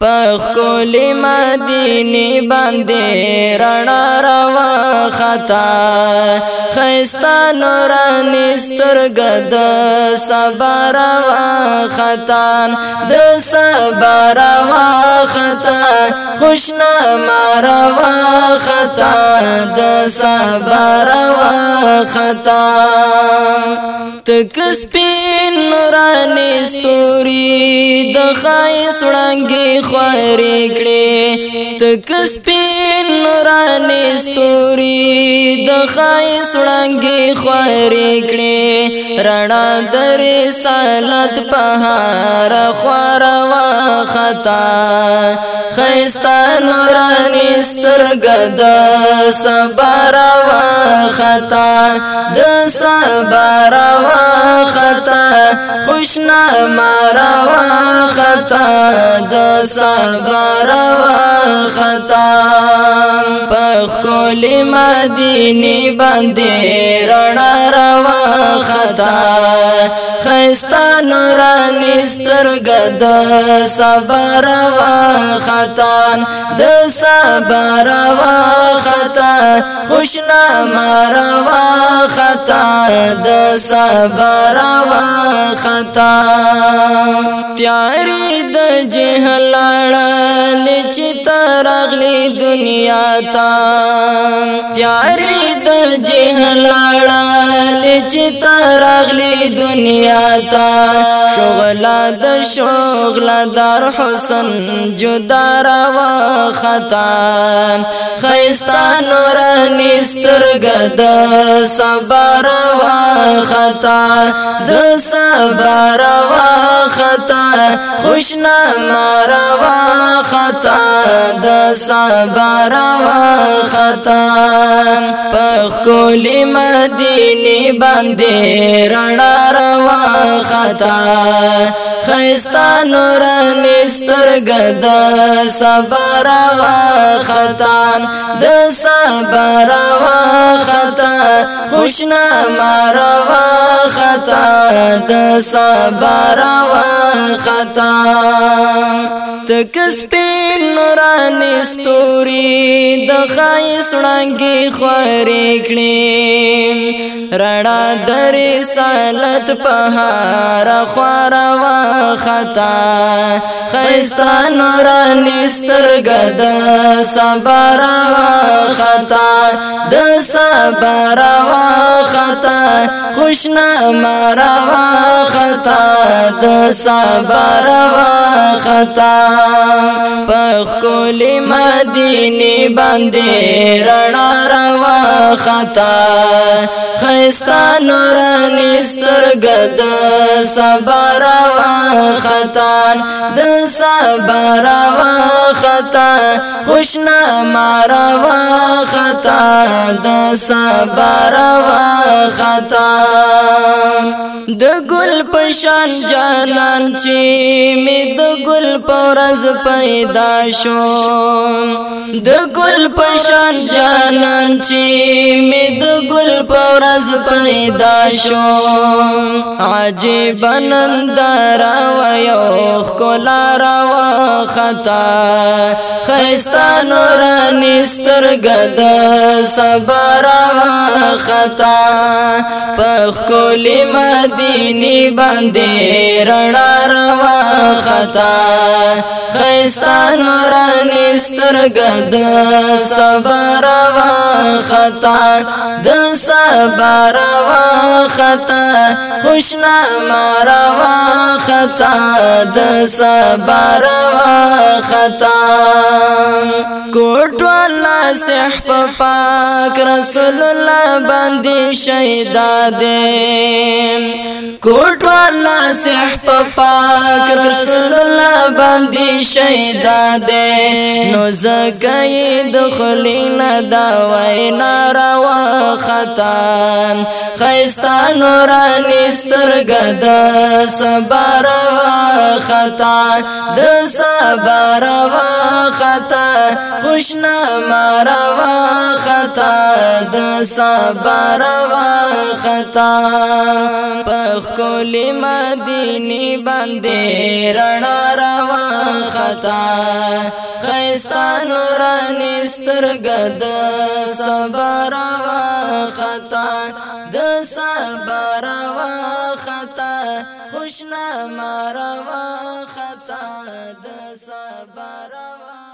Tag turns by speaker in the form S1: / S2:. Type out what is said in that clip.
S1: پخکولی مدینی باندی رنا روا خطا خیستا نورانی سترگد سبا روا خطا د سبا روا خطا خوشنا ما روا خطا د سبا خطا تک سپین نورانی ستوري د خایس وړانګي خواري کړي تک سپین نورانی ستوري د خایس وړانګي خواري کړي رڼا در رسالت په هر خوار وا خطا خيستا نورانی سترګدا صبر خطا د صبر وا خطا خوشنا مارا وا خطا د صبر وا خطا پخ کول مدینه باندې رڼا روا خطا خستا نورانی سترګد صبر وا خطا د صبر وا خطا شنا مروا خطا د صبر وا خطا تیاری د جهل لچ ترغلی دنیا تا تیاری د جهل لچ ترغلی دنیا تا شغل د شغل در حسن جدا را وا خطا خيستان ورني سترګه د صبر وا خطا د صبر وا خطا خوشنا مارا وا خطا د صبر وا خطا په کولی مدینه باندې رڼا روا خطا خستان رنه سترګه د صبر وا خطا د صبر وا خوشنا ماروا تا د صبر وا خطا تک سپین نورانی ستوري د خایس وړانګي خوري کړي رڼا درې سالت پهار خور وا خطا خيستا نورانی سترګد صبر وا خطا د صبر وا خطا خوشنامه مرا خطا د صبر خطا ټولې مدینه باندې رڼا روا خطا خيستا نوراني سترګد صبر وا خطا د صبر وا خطا خوشنا مارا وا خطا د صبر وا خطا د ګل پشان جانان چې می د ګل پرز پیدا شو د ګل پشان جانان چې می د ګل پورز پیدا شو عجیب نندر او یو خلا را خطا خستا نورانی سترګد صبر او خطا پخ کولی مدینی باندې رڼا را خطا خستا نورانی سترګه د صبر وا خطا د صبر وا خطا خوشنا مارا وا خطا د صبر وا خطا کوټ ولا صح پاک رسول الله باندې شهدا دې کوټوالا سیح په پاک رسول الله باندې شهدا ده نو زګای د خلیل دا وای ناروا خطان خيستان ورانی سترګد صبر وا خطان د صبر وا خطان خوشنا مروا خطان د صبر وا خطان پخکولی مدینی بندی رنا روان خطا خیستان رانی سترگد سبا روان خطا د سبا روان خطا خوشنا ما روان خطا د سبا روان